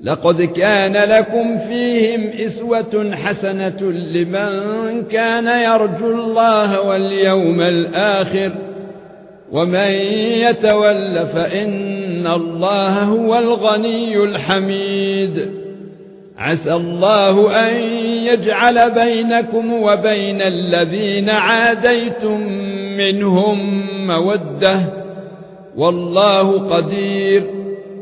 لقد كان لكم فيهم إسوة حسنة لمن كان يرجو الله واليوم الآخر ومن يتول فإن الله هو الغني الحميد. عسى الله أن يجعل بينكم وبين الذين عاديتم منهم مودة. والله قدير.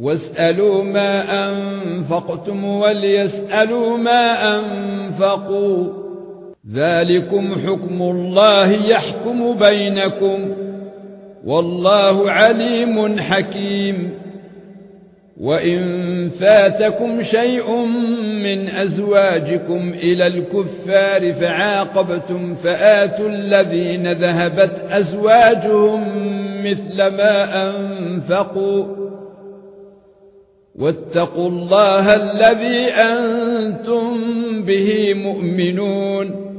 واسالوا ما انفقتم وليسالوا ما انفقوا ذلكم حكم الله يحكم بينكم والله عليم حكيم وان فاتكم شيء من ازواجكم إلى الكفار فعاقبتم فاتوا الذين ذهبت ازواجهم مثل ما انفقوا واتقوا الله الذي أنتم به مؤمنون